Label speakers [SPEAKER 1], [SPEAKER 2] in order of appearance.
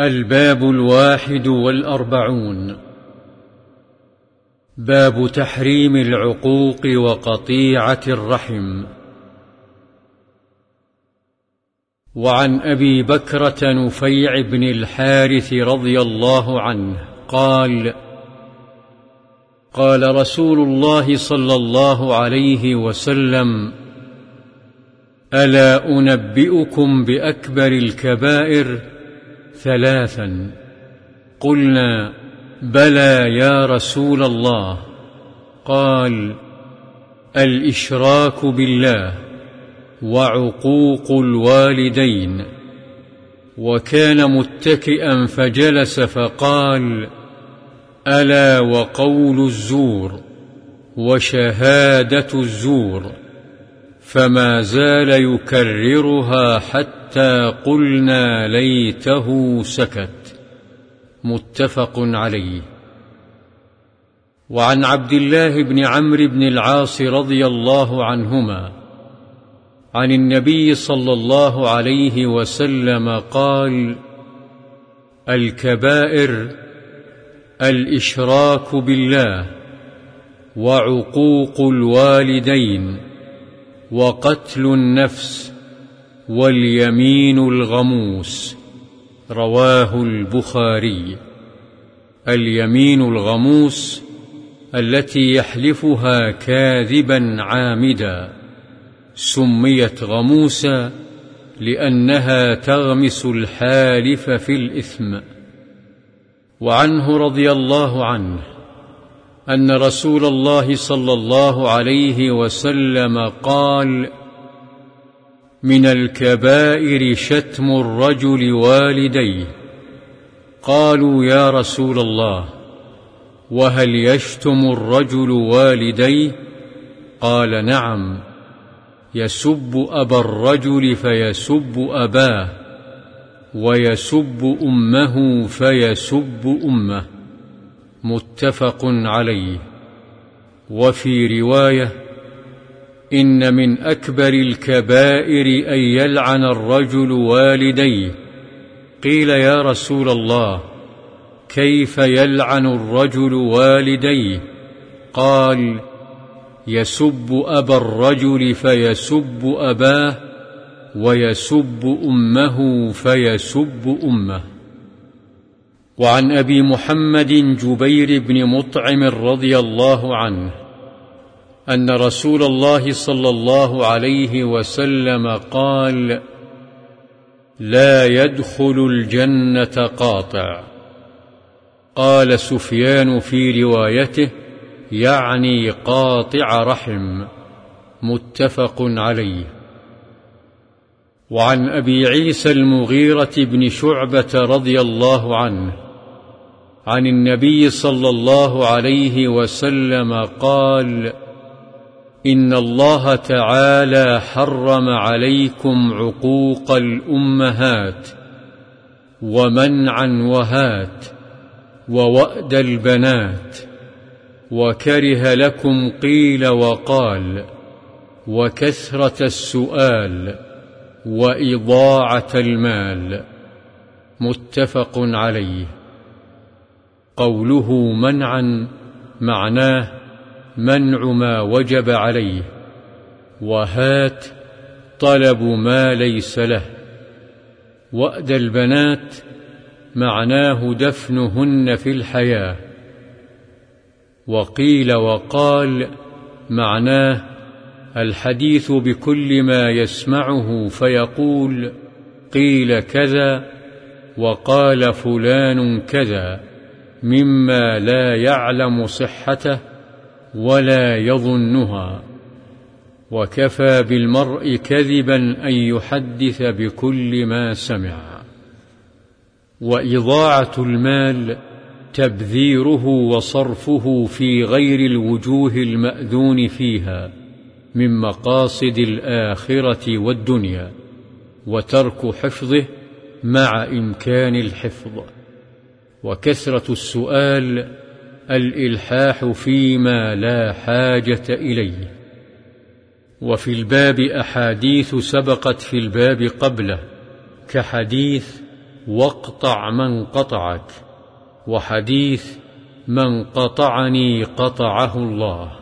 [SPEAKER 1] الباب الواحد والأربعون. باب تحريم العقوق وقطيعة الرحم. وعن أبي بكرة نفيع بن الحارث رضي الله عنه قال قال رسول الله صلى الله عليه وسلم ألا أنبئكم بأكبر الكبائر ثلاثا. قلنا بلى يا رسول الله. قال الإشراك بالله وعقوق الوالدين. وكان متكئا فجلس فقال ألا وقول الزور وشهادة الزور؟ فما زال يكررها حتى قلنا ليته سكت. متفق عليه. وعن عبد الله بن عمرو بن العاص رضي الله عنهما عن النبي صلى الله عليه وسلم قال الكبائر الإشراك بالله وعقوق الوالدين. وقتل النفس واليمين الغموس رواه البخاري. اليمين الغموس التي يحلفها كاذبا عامدا سميت غموسا لأنها تغمس الحالف في الإثم. وعنه رضي الله عنه أن رسول الله صلى الله عليه وسلم قال من الكبائر شتم الرجل والديه. قالوا يا رسول الله وهل يشتم الرجل والديه؟ قال نعم يسب أبا الرجل فيسب أباه ويسب أمه فيسب أمه. متفق عليه. وفي رواية إن من أكبر الكبائر أن يلعن الرجل والديه. قيل يا رسول الله كيف يلعن الرجل والديه؟ قال يسب أبا الرجل فيسب أباه ويسب أمه فيسب أمه. وعن أبي محمد جبير بن مطعم رضي الله عنه أن رسول الله صلى الله عليه وسلم قال لا يدخل الجنة قاطع. قال سفيان في روايته يعني قاطع رحم. متفق عليه. وعن أبي عيسى المغيرة بن شعبة رضي الله عنه عن النبي صلى الله عليه وسلم قال إن الله تعالى حرم عليكم عقوق الأمهات ومنعا وهات ووأد البنات وكره لكم قيل وقال وكثرة السؤال وإضاعة المال. متفق عليه. قوله منعا معناه منع ما وجب عليه وهات طلب ما ليس له وأد البنات معناه دفنهن في الحياة وقيل وقال معناه الحديث بكل ما يسمعه فيقول قيل كذا وقال فلان كذا. مما لا يعلم صحته ولا يظنها. وكفى بالمرء كذبا أن يحدث بكل ما سمع. وإضاعة المال تبذيره وصرفه في غير الوجوه المأذون فيها من مقاصد الآخرة والدنيا وترك حفظه مع إمكان الحفظ. وكثرة السؤال الإلحاح فيما لا حاجة إليه. وفي الباب أحاديث سبقت في الباب قبله كحديث واقطع من قطعك وحديث من قطعني قطعه الله.